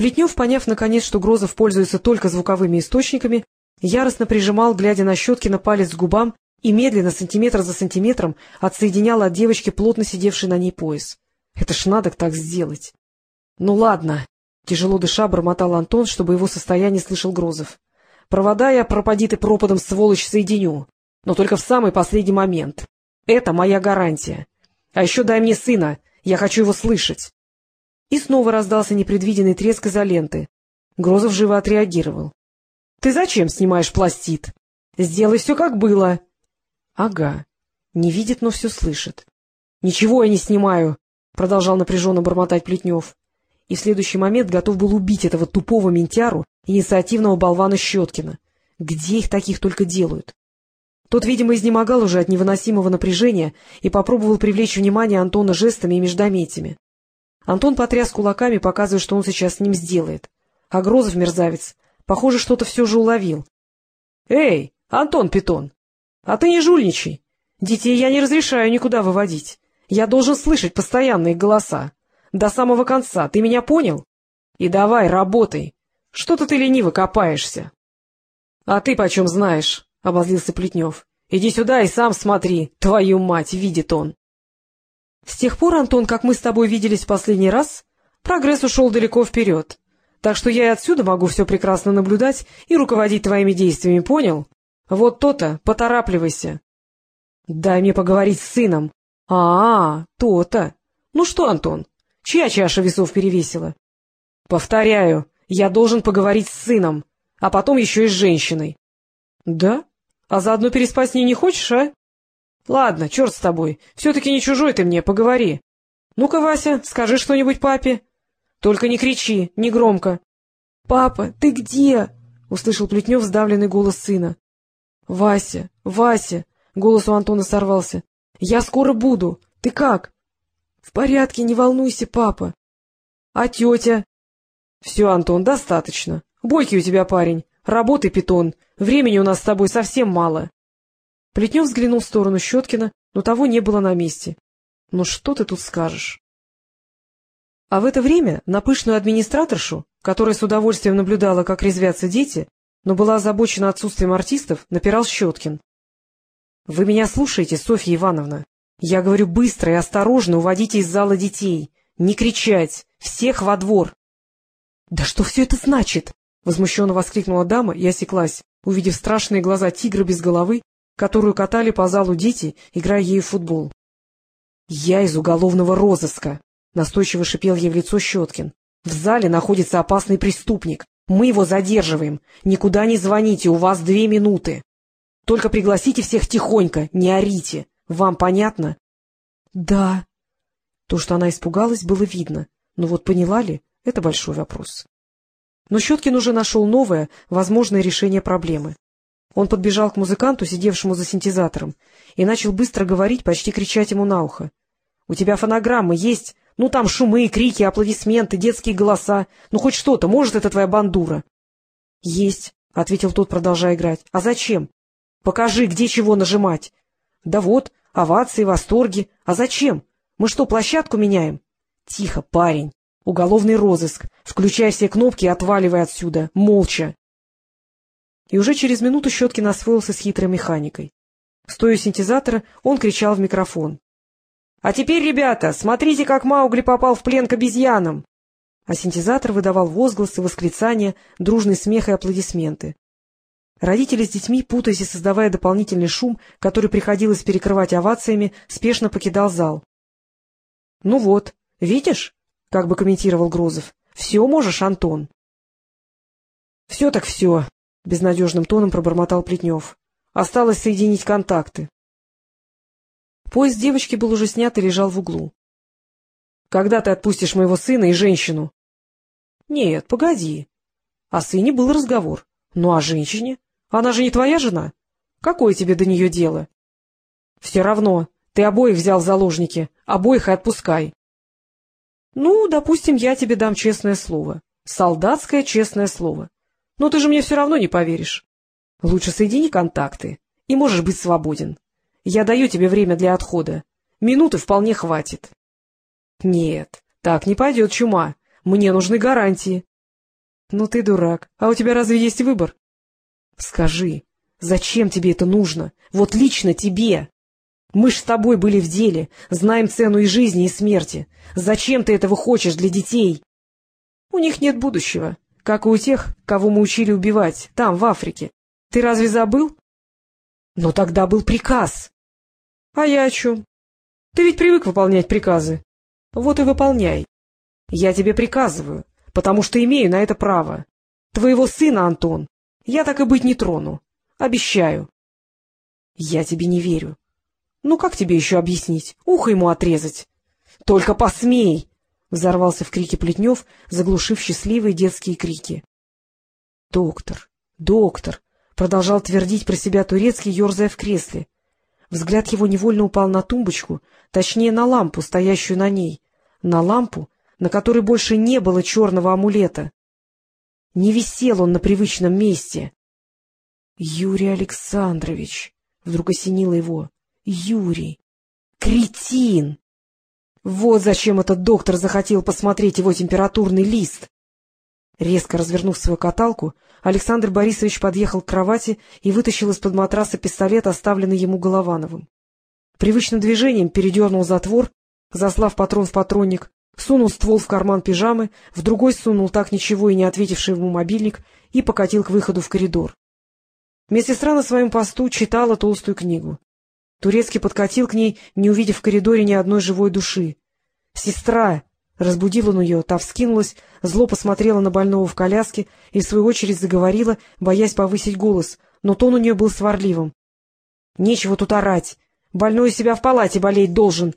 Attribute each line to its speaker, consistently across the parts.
Speaker 1: Плетнев, поняв наконец, что Грозов пользуется только звуковыми источниками, яростно прижимал, глядя на Щеткина, палец к губам и медленно, сантиметр за сантиметром, отсоединял от девочки плотно сидевший на ней пояс. Это ж надо так сделать. — Ну ладно, — тяжело дыша бормотал Антон, чтобы его состояние слышал Грозов. — Провода я, пропади ты пропадом, сволочь, соединю, но только в самый последний момент. Это моя гарантия. А еще дай мне сына, я хочу его слышать. И снова раздался непредвиденный треск изоленты. Грозов живо отреагировал. — Ты зачем снимаешь пластит? Сделай все, как было. — Ага. Не видит, но все слышит. — Ничего я не снимаю, — продолжал напряженно бормотать Плетнев. И в следующий момент готов был убить этого тупого ментяру, инициативного болвана Щеткина. Где их таких только делают? Тот, видимо, изнемогал уже от невыносимого напряжения и попробовал привлечь внимание Антона жестами и междометиями. Антон потряс кулаками, показывая, что он сейчас с ним сделает. А Грозов, мерзавец, похоже, что-то все же уловил. — Эй, Антон Питон, а ты не жульничай. Детей я не разрешаю никуда выводить. Я должен слышать постоянные голоса. До самого конца, ты меня понял? И давай, работай. Что-то ты лениво копаешься. — А ты почем знаешь? — обозлился Плетнев. — Иди сюда и сам смотри, твою мать, видит он. С тех пор, Антон, как мы с тобой виделись в последний раз, прогресс ушел далеко вперед. Так что я и отсюда могу все прекрасно наблюдать и руководить твоими действиями, понял? Вот то-то, поторапливайся. Дай мне поговорить с сыном. А, -а то-то. Ну что, Антон, чья чаша весов перевесила? Повторяю, я должен поговорить с сыном, а потом еще и с женщиной. Да? А заодно переспать с ней не хочешь, а? Ладно, черт с тобой, все-таки не чужой ты мне, поговори. Ну-ка, Вася, скажи что-нибудь папе. Только не кричи, не громко. — Папа, ты где? — услышал Плетнев сдавленный голос сына. — Вася, Вася! — голос у Антона сорвался. — Я скоро буду. Ты как? — В порядке, не волнуйся, папа. — А тетя? — Все, Антон, достаточно. Бойкий у тебя парень. Работай, питон. Времени у нас с тобой совсем мало. Плетнев взглянул в сторону Щеткина, но того не было на месте. — Ну что ты тут скажешь? А в это время на пышную администраторшу, которая с удовольствием наблюдала, как резвятся дети, но была озабочена отсутствием артистов, напирал Щеткин. — Вы меня слушаете, Софья Ивановна? Я говорю быстро и осторожно уводите из зала детей. Не кричать! Всех во двор! — Да что все это значит? — возмущенно воскликнула дама и осеклась, увидев страшные глаза тигра без головы, которую катали по залу дети, играя ею в футбол. — Я из уголовного розыска! — настойчиво шипел ей в лицо Щеткин. — В зале находится опасный преступник. Мы его задерживаем. Никуда не звоните, у вас две минуты. Только пригласите всех тихонько, не орите. Вам понятно? — Да. То, что она испугалась, было видно. Но вот поняла ли, это большой вопрос. Но Щеткин уже нашел новое, возможное решение проблемы. Он подбежал к музыканту, сидевшему за синтезатором, и начал быстро говорить, почти кричать ему на ухо. — У тебя фонограммы есть? Ну, там шумы, крики, аплодисменты, детские голоса. Ну, хоть что-то, может, это твоя бандура? — Есть, — ответил тот, продолжая играть. — А зачем? — Покажи, где чего нажимать. — Да вот, овации, восторги. А зачем? Мы что, площадку меняем? — Тихо, парень. Уголовный розыск. Включай все кнопки и отваливай отсюда. Молча. И уже через минуту Щеткин освоился с хитрой механикой. Стоя у синтезатора, он кричал в микрофон. А теперь, ребята, смотрите, как Маугли попал в плен к обезьянам! А синтезатор выдавал возгласы, восклицания, дружный смех и аплодисменты. Родители с детьми, путаясь и создавая дополнительный шум, который приходилось перекрывать овациями, спешно покидал зал. — Ну вот, видишь, — как бы комментировал Грозов, — все можешь, Антон. — Все так все, — безнадежным тоном пробормотал Плетнев. — Осталось соединить контакты. Поезд девочки был уже снят и лежал в углу. — Когда ты отпустишь моего сына и женщину? — Нет, погоди. О сыне был разговор. Ну, о женщине? Она же не твоя жена? Какое тебе до нее дело? — Все равно. Ты обоих взял в заложники. Обоих и отпускай. — Ну, допустим, я тебе дам честное слово. Солдатское честное слово. Но ты же мне все равно не поверишь. Лучше соедини контакты, и можешь быть свободен. Я даю тебе время для отхода. Минуты вполне хватит. — Нет, так не пойдет чума. Мне нужны гарантии. — Ну ты дурак. А у тебя разве есть выбор? — Скажи, зачем тебе это нужно? Вот лично тебе. Мы ж с тобой были в деле, знаем цену и жизни, и смерти. Зачем ты этого хочешь для детей? У них нет будущего, как и у тех, кого мы учили убивать, там, в Африке. Ты разве забыл? Но тогда был приказ. А я о чем? Ты ведь привык выполнять приказы. Вот и выполняй. Я тебе приказываю, потому что имею на это право. Твоего сына, Антон, я так и быть не трону. Обещаю. Я тебе не верю. Ну, как тебе еще объяснить? Ухо ему отрезать. Только посмей! Взорвался в крике Плетнев, заглушив счастливые детские крики. Доктор, доктор! Продолжал твердить про себя турецкий, ерзая в кресле. Взгляд его невольно упал на тумбочку, точнее, на лампу, стоящую на ней. На лампу, на которой больше не было черного амулета. Не висел он на привычном месте. — Юрий Александрович! — вдруг осенило его. — Юрий! Кретин! Вот зачем этот доктор захотел посмотреть его температурный лист. Резко развернув свою каталку, Александр Борисович подъехал к кровати и вытащил из-под матраса пистолет, оставленный ему Головановым. Привычным движением передернул затвор, заслав патрон в патронник, сунул ствол в карман пижамы, в другой сунул так ничего и не ответивший ему мобильник и покатил к выходу в коридор. Медсестра на своем посту читала толстую книгу. Турецкий подкатил к ней, не увидев в коридоре ни одной живой души. — Сестра! — разбудил он ее, та вскинулась, зло посмотрела на больного в коляске и, в свою очередь, заговорила, боясь повысить голос, но тон у нее был сварливым. — Нечего тут орать! Больной себя в палате болеть должен!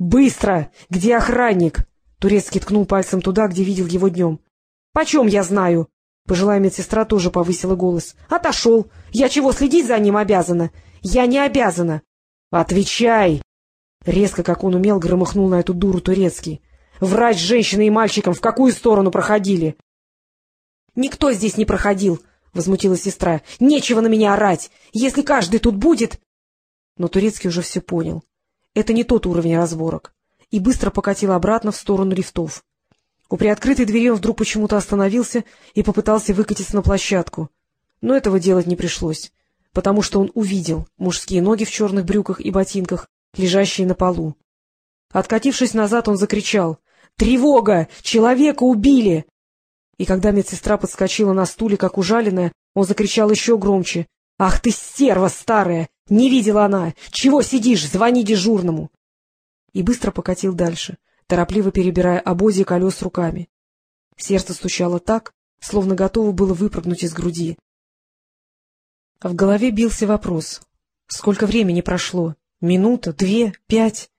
Speaker 1: «Быстро! Где охранник?» Турецкий ткнул пальцем туда, где видел его днем. «Почем я знаю?» Пожилая медсестра тоже повысила голос. «Отошел! Я чего, следить за ним обязана? Я не обязана!» «Отвечай!» Резко, как он умел, громыхнул на эту дуру турецкий. «Врач с женщиной и мальчиком в какую сторону проходили?» «Никто здесь не проходил!» — возмутилась сестра. «Нечего на меня орать! Если каждый тут будет...» Но Турецкий уже все понял. Это не тот уровень разборок. И быстро покатил обратно в сторону лифтов. У приоткрытой двери он вдруг почему-то остановился и попытался выкатиться на площадку. Но этого делать не пришлось, потому что он увидел мужские ноги в черных брюках и ботинках, лежащие на полу. Откатившись назад, он закричал «Тревога! Человека убили!» И когда медсестра подскочила на стуле, как ужаленная, он закричал еще громче «Ах ты, стерва старая! Не видела она! Чего сидишь? Звони дежурному! И быстро покатил дальше, торопливо перебирая обози колес руками. Сердце стучало так, словно готово было выпрыгнуть из груди. В голове бился вопрос. Сколько времени прошло? Минута? Две? Пять?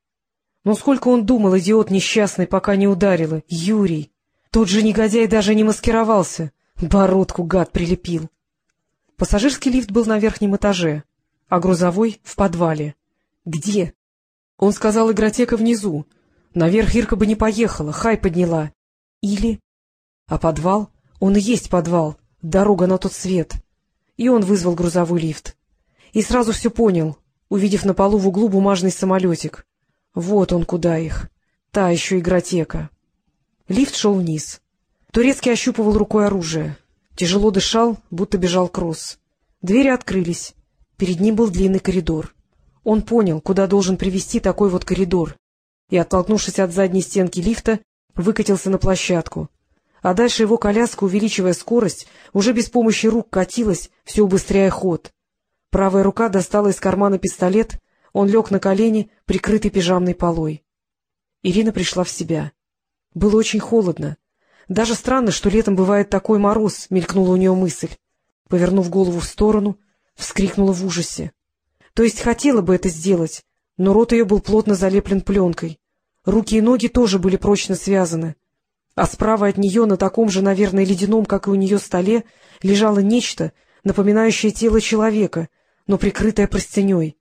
Speaker 1: Но сколько он думал, идиот несчастный, пока не ударило? Юрий! Тот же негодяй даже не маскировался. Бородку гад прилепил. Пассажирский лифт был на верхнем этаже а грузовой — в подвале. Где? Он сказал, игротека внизу. Наверх Ирка бы не поехала, хай подняла. Или... А подвал? Он и есть подвал, дорога на тот свет. И он вызвал грузовой лифт. И сразу все понял, увидев на полу в углу бумажный самолетик. Вот он куда их. Та еще игротека. Лифт шел вниз. Турецкий ощупывал рукой оружие. Тяжело дышал, будто бежал кросс. Двери открылись. Перед ним был длинный коридор. Он понял, куда должен привести такой вот коридор, и, оттолкнувшись от задней стенки лифта, выкатился на площадку. А дальше его коляска, увеличивая скорость, уже без помощи рук катилась, все убыстряя ход. Правая рука достала из кармана пистолет, он лег на колени, прикрытый пижамной полой. Ирина пришла в себя. Было очень холодно. Даже странно, что летом бывает такой мороз, мелькнула у нее мысль. Повернув голову в сторону, вскрикнула в ужасе. То есть хотела бы это сделать, но рот ее был плотно залеплен пленкой. Руки и ноги тоже были прочно связаны. А справа от нее, на таком же, наверное, ледяном, как и у нее столе, лежало нечто, напоминающее тело человека, но прикрытое простыней.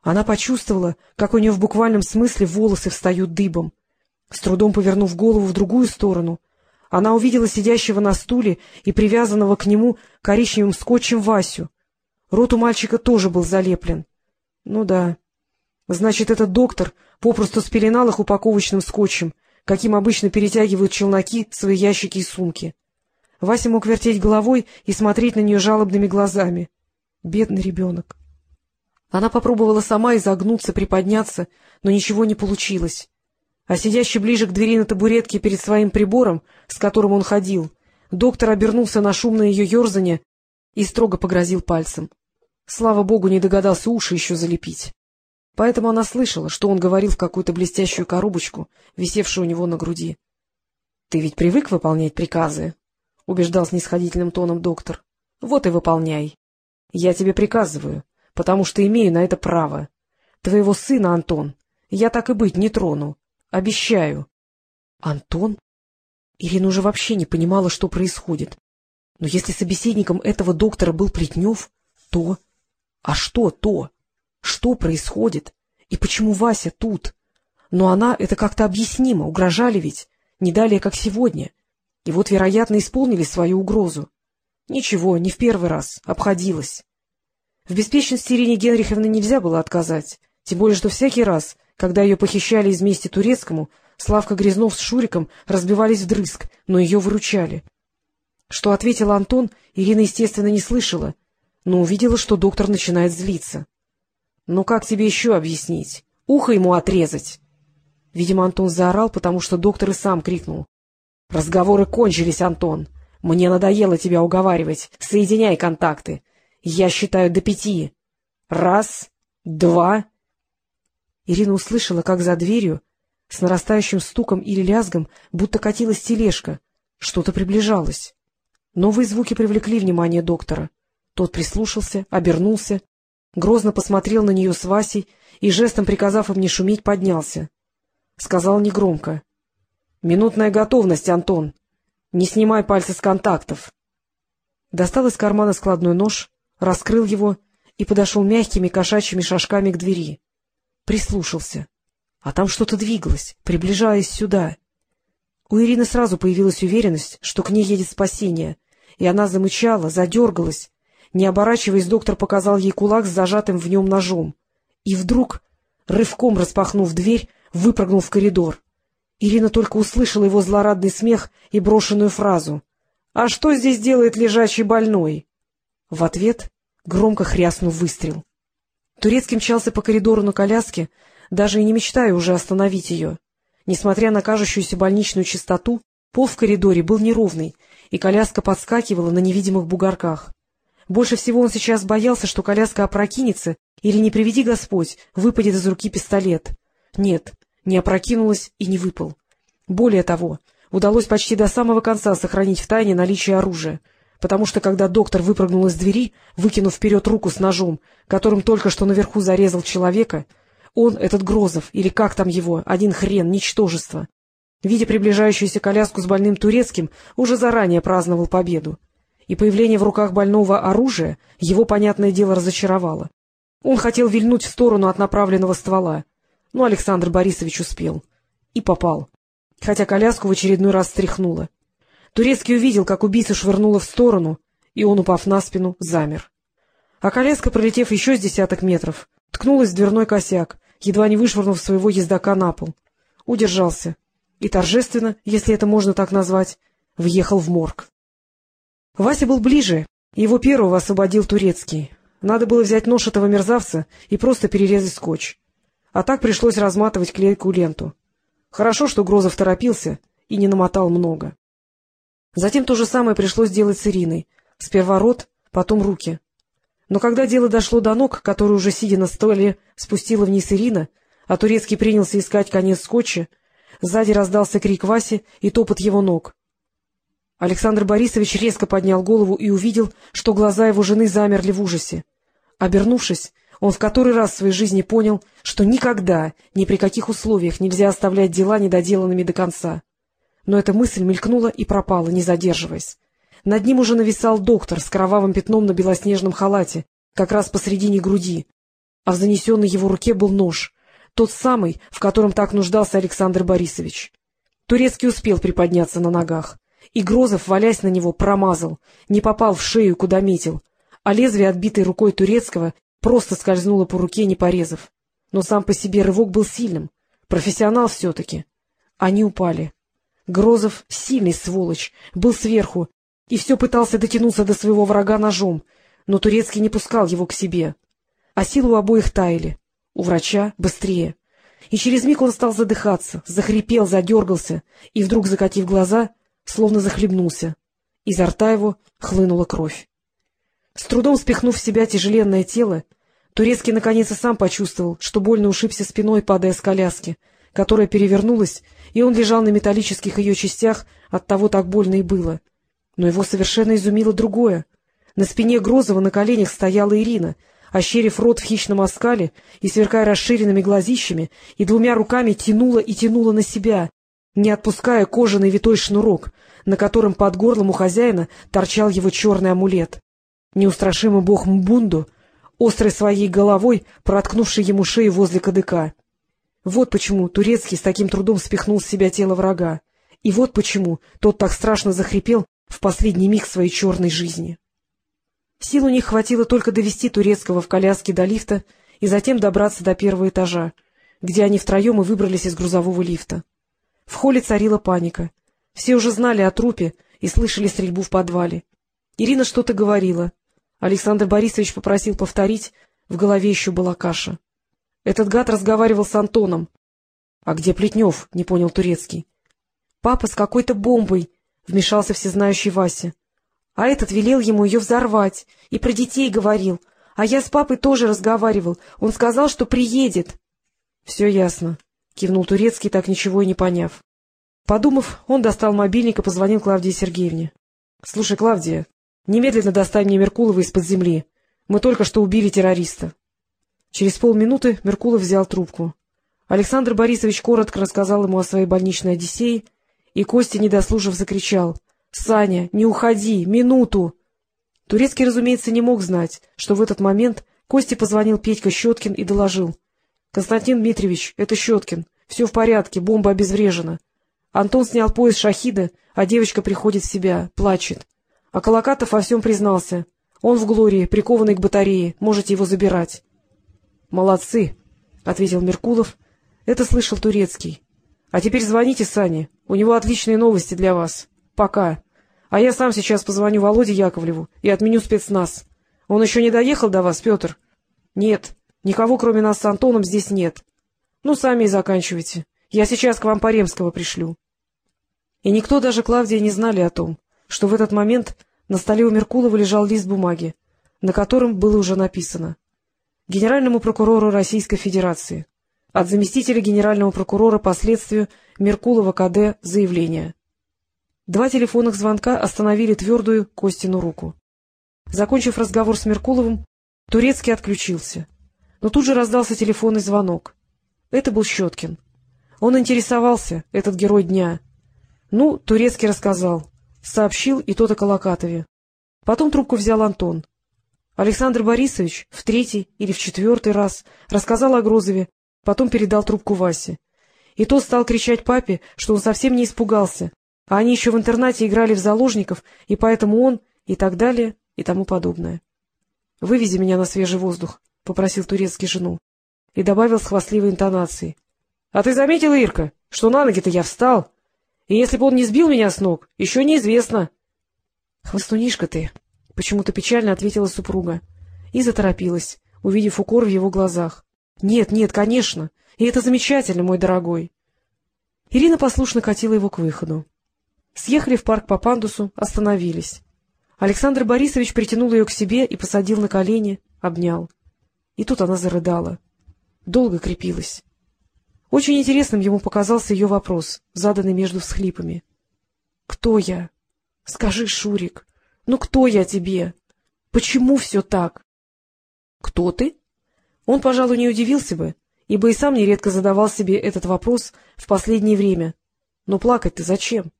Speaker 1: Она почувствовала, как у нее в буквальном смысле волосы встают дыбом. С трудом повернув голову в другую сторону, она увидела сидящего на стуле и привязанного к нему коричневым скотчем Васю — Рот у мальчика тоже был залеплен. Ну да. Значит, этот доктор попросту спеленал их упаковочным скотчем, каким обычно перетягивают челноки свои ящики и сумки. Вася мог вертеть головой и смотреть на нее жалобными глазами. Бедный ребенок. Она попробовала сама изогнуться, приподняться, но ничего не получилось. А сидящий ближе к двери на табуретке перед своим прибором, с которым он ходил, доктор обернулся на шумное ее ерзание и строго погрозил пальцем. Слава богу, не догадался уши еще залепить. Поэтому она слышала, что он говорил в какую-то блестящую коробочку, висевшую у него на груди. — Ты ведь привык выполнять приказы? — убеждал снисходительным тоном доктор. — Вот и выполняй. Я тебе приказываю, потому что имею на это право. Твоего сына, Антон, я так и быть не трону. Обещаю. — Антон? Ирина уже вообще не понимала, что происходит. Но если собеседником этого доктора был Плетнев, то... А что то? Что происходит? И почему Вася тут? Но она, это как-то объяснимо, угрожали ведь, не далее, как сегодня. И вот, вероятно, исполнили свою угрозу. Ничего, не в первый раз, обходилась. В беспечности Ирине Генриховны нельзя было отказать, тем более, что всякий раз, когда ее похищали из мести турецкому, Славка Грязнов с Шуриком разбивались вдрызг, но ее выручали. Что ответил Антон, Ирина, естественно, не слышала, но увидела, что доктор начинает злиться. — Ну как тебе еще объяснить? Ухо ему отрезать! Видимо, Антон заорал, потому что доктор и сам крикнул. — Разговоры кончились, Антон. Мне надоело тебя уговаривать. Соединяй контакты. Я считаю до пяти. Раз, два. Ирина услышала, как за дверью, с нарастающим стуком или лязгом, будто катилась тележка. Что-то приближалось. Новые звуки привлекли внимание доктора. Тот прислушался, обернулся, грозно посмотрел на нее с Васей и, жестом приказав им не шуметь, поднялся. Сказал негромко. — Минутная готовность, Антон. Не снимай пальцы с контактов. Достал из кармана складной нож, раскрыл его и подошел мягкими кошачьими шажками к двери. Прислушался. А там что-то двигалось, приближаясь сюда. У Ирины сразу появилась уверенность, что к ней едет спасение, и она замычала, задергалась, не оборачиваясь, доктор показал ей кулак с зажатым в нем ножом. И вдруг, рывком распахнув дверь, выпрыгнул в коридор. Ирина только услышала его злорадный смех и брошенную фразу. — А что здесь делает лежачий больной? В ответ громко хряснув выстрел. Турецкий мчался по коридору на коляске, даже и не мечтая уже остановить ее. Несмотря на кажущуюся больничную чистоту, пол в коридоре был неровный, и коляска подскакивала на невидимых бугорках. Больше всего он сейчас боялся, что коляска опрокинется или, не приведи Господь, выпадет из руки пистолет. Нет, не опрокинулась и не выпал. Более того, удалось почти до самого конца сохранить в тайне наличие оружия, потому что когда доктор выпрыгнул из двери, выкинув вперед руку с ножом, которым только что наверху зарезал человека, он, этот Грозов, или как там его, один хрен, ничтожество, видя приближающуюся коляску с больным турецким, уже заранее праздновал победу и появление в руках больного оружия его, понятное дело, разочаровало. Он хотел вильнуть в сторону от направленного ствола, но Александр Борисович успел. И попал. Хотя коляску в очередной раз стряхнуло. Турецкий увидел, как убийца швырнула в сторону, и он, упав на спину, замер. А коляска, пролетев еще с десяток метров, ткнулась в дверной косяк, едва не вышвырнув своего ездока на пол. Удержался и торжественно, если это можно так назвать, въехал в морг. Вася был ближе, его первого освободил турецкий. Надо было взять нож этого мерзавца и просто перерезать скотч. А так пришлось разматывать клейкую ленту. Хорошо, что Грозов торопился и не намотал много. Затем то же самое пришлось делать с Ириной. Сперва рот, потом руки. Но когда дело дошло до ног, которые уже сидя на столе спустила вниз Ирина, а Турецкий принялся искать конец скотча, сзади раздался крик Васи и топот его ног. Александр Борисович резко поднял голову и увидел, что глаза его жены замерли в ужасе. Обернувшись, он в который раз в своей жизни понял, что никогда, ни при каких условиях нельзя оставлять дела недоделанными до конца. Но эта мысль мелькнула и пропала, не задерживаясь. Над ним уже нависал доктор с кровавым пятном на белоснежном халате, как раз посредине груди, а в занесенной его руке был нож, тот самый, в котором так нуждался Александр Борисович. Турецкий успел приподняться на ногах и Грозов, валясь на него, промазал, не попал в шею, куда метил, а лезвие, отбитой рукой турецкого, просто скользнуло по руке, не порезав. Но сам по себе рывок был сильным, профессионал все-таки. Они упали. Грозов, сильный сволочь, был сверху и все пытался дотянуться до своего врага ножом, но Турецкий не пускал его к себе. А силы у обоих таяли. У врача быстрее. И через миг он стал задыхаться, захрипел, задергался, и вдруг, закатив глаза, словно захлебнулся. Изо рта его хлынула кровь. С трудом спихнув в себя тяжеленное тело, Турецкий наконец и сам почувствовал, что больно ушибся спиной, падая с коляски, которая перевернулась, и он лежал на металлических ее частях, от того так больно и было. Но его совершенно изумило другое. На спине Грозова на коленях стояла Ирина, ощерив рот в хищном оскале и сверкая расширенными глазищами, и двумя руками тянула и тянула на себя, не отпуская кожаный витой шнурок, на котором под горлом у хозяина торчал его черный амулет. Неустрашимый бог Мбунду, острой своей головой, проткнувший ему шею возле кадыка. Вот почему Турецкий с таким трудом спихнул с себя тело врага. И вот почему тот так страшно захрипел в последний миг своей черной жизни. Сил у них хватило только довести Турецкого в коляске до лифта и затем добраться до первого этажа, где они втроем и выбрались из грузового лифта. В холле царила паника. Все уже знали о трупе и слышали стрельбу в подвале. Ирина что-то говорила. Александр Борисович попросил повторить, в голове еще была каша. Этот гад разговаривал с Антоном. — А где Плетнев? — не понял Турецкий. — Папа с какой-то бомбой, — вмешался всезнающий Вася. — А этот велел ему ее взорвать и про детей говорил. А я с папой тоже разговаривал. Он сказал, что приедет. — Все ясно, — кивнул Турецкий, так ничего и не поняв. Подумав, он достал мобильник и позвонил Клавдии Сергеевне. — Слушай, Клавдия, немедленно достань мне Меркулова из-под земли. Мы только что убили террориста. Через полминуты Меркулов взял трубку. Александр Борисович коротко рассказал ему о своей больничной Одиссее, и Костя, не дослушав, закричал. — Саня, не уходи! Минуту! Турецкий, разумеется, не мог знать, что в этот момент Косте позвонил Петька Щеткин и доложил. — Константин Дмитриевич, это Щеткин. Все в порядке, бомба обезврежена. Антон снял пояс шахида, а девочка приходит в себя, плачет. А Колокатов во всем признался. Он в Глории, прикованный к батарее, можете его забирать. — Молодцы, — ответил Меркулов. Это слышал Турецкий. — А теперь звоните Сане. У него отличные новости для вас. Пока. А я сам сейчас позвоню Володе Яковлеву и отменю спецназ. Он еще не доехал до вас, Петр? — Нет. Никого, кроме нас с Антоном, здесь нет. Ну, сами и заканчивайте. Я сейчас к вам Паремского пришлю. И никто, даже Клавдия, не знали о том, что в этот момент на столе у Меркулова лежал лист бумаги, на котором было уже написано генеральному прокурору Российской Федерации. От заместителя генерального прокурора по следствию Меркулова КД заявление. Два телефонных звонка остановили твердую Костину руку. Закончив разговор с Меркуловым, Турецкий отключился. Но тут же раздался телефонный звонок. Это был Щеткин. Он интересовался, этот герой дня. Ну, Турецкий рассказал. Сообщил и тот о Колокатове. Потом трубку взял Антон. Александр Борисович в третий или в четвертый раз рассказал о Грозове, потом передал трубку Васе. И тот стал кричать папе, что он совсем не испугался, а они еще в интернате играли в заложников, и поэтому он, и так далее, и тому подобное. — Вывези меня на свежий воздух, — попросил турецкий жену, и добавил с хвастливой интонацией. — А ты заметила, Ирка, что на ноги-то я встал? И если бы он не сбил меня с ног, еще неизвестно. — Хвостунишка ты, — почему-то печально ответила супруга. И заторопилась, увидев укор в его глазах. — Нет, нет, конечно. И это замечательно, мой дорогой. Ирина послушно катила его к выходу. Съехали в парк по пандусу, остановились. Александр Борисович притянул ее к себе и посадил на колени, обнял. И тут она зарыдала. Долго крепилась. Очень интересным ему показался ее вопрос, заданный между всхлипами. — Кто я? Скажи, Шурик. Ну кто я тебе? Почему все так? — Кто ты? Он, пожалуй, не удивился бы, ибо и сам нередко задавал себе этот вопрос в последнее время. Но плакать-то зачем?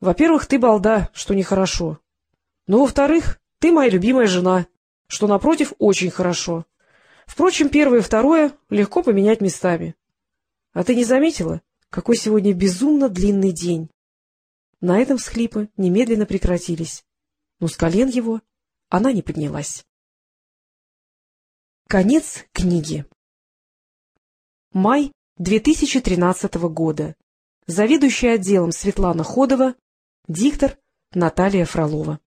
Speaker 1: Во-первых, ты балда, что нехорошо. Но, во-вторых, ты моя любимая жена, что, напротив, очень хорошо. Впрочем, первое и второе легко поменять местами. А ты не заметила, какой сегодня безумно длинный день? На этом всхлипы немедленно прекратились но с колен его она не поднялась. Конец книги. Май 2013 года. Заведующая отделом Светлана Ходова, диктор Наталья Фролова